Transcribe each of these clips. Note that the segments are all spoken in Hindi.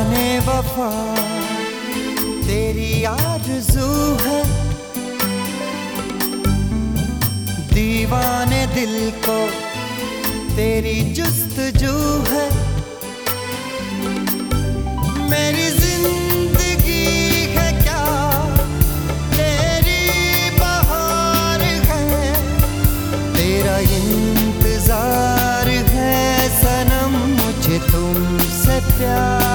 जाने वफा, तेरी आरज़ू है। दीवाने दिल को, तेरी जुस्तजू है। मेरी ज़िंदगी है क्या? तेरी बहार है। तेरा इंतज़ार है, सनम, मुझे तुमसे प्यार।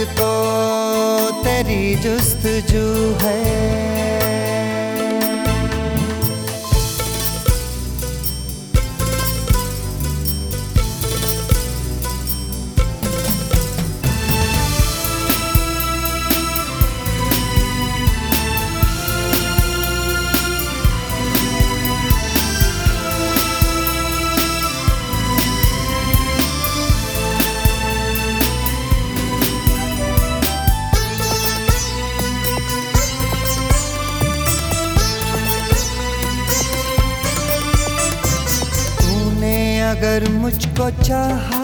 जुस्त तेरी जुस्तजू है। अगर मुझको चाहा,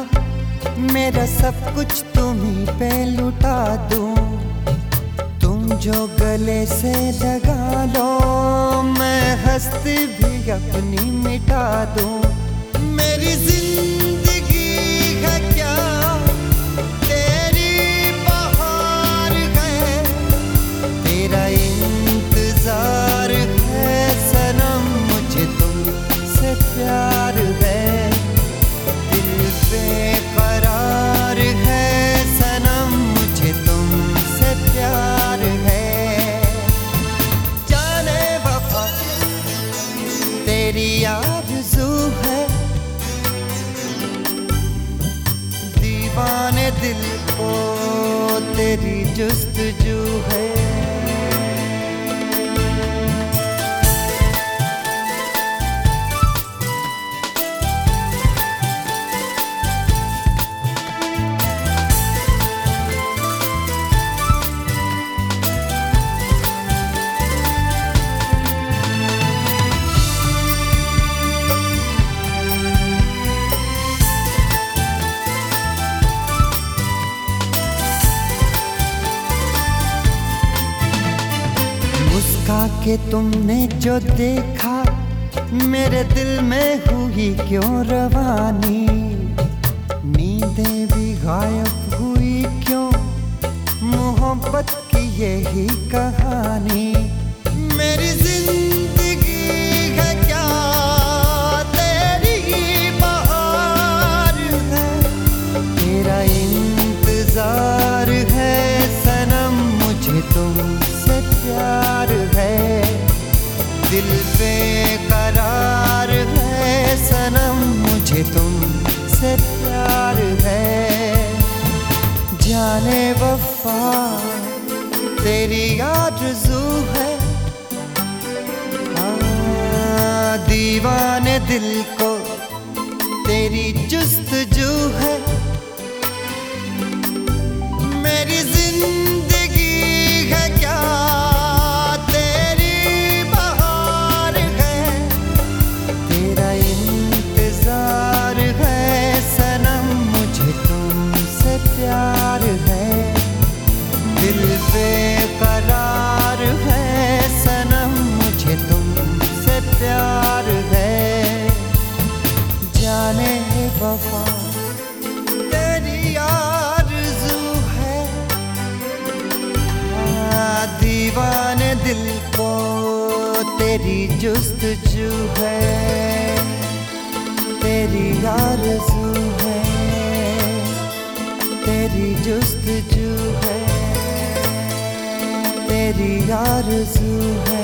मेरा सब कुछ तुम्ही पे लुटा दूँ। तुम जो गले से लगा लो, मैं हस्ती भी अपनी मिटा दूँ। मेरी ज़िंदगी दिल को तेरी जुस्त जो है। के तुमने जो देखा, मेरे दिल में हुई क्यों रवानी? नींदें भी गायब हुई क्यों? मोहब्बत की यही कहानी। मेरी ज़िंदगी वफा। तेरी जू है। हाँ, दीवाने दिल को तेरी जुस्तजू है। तेरी जुस्तजू है तेरी आरज़ू है तेरी जुस्त जु है तेरी आरज़ू है।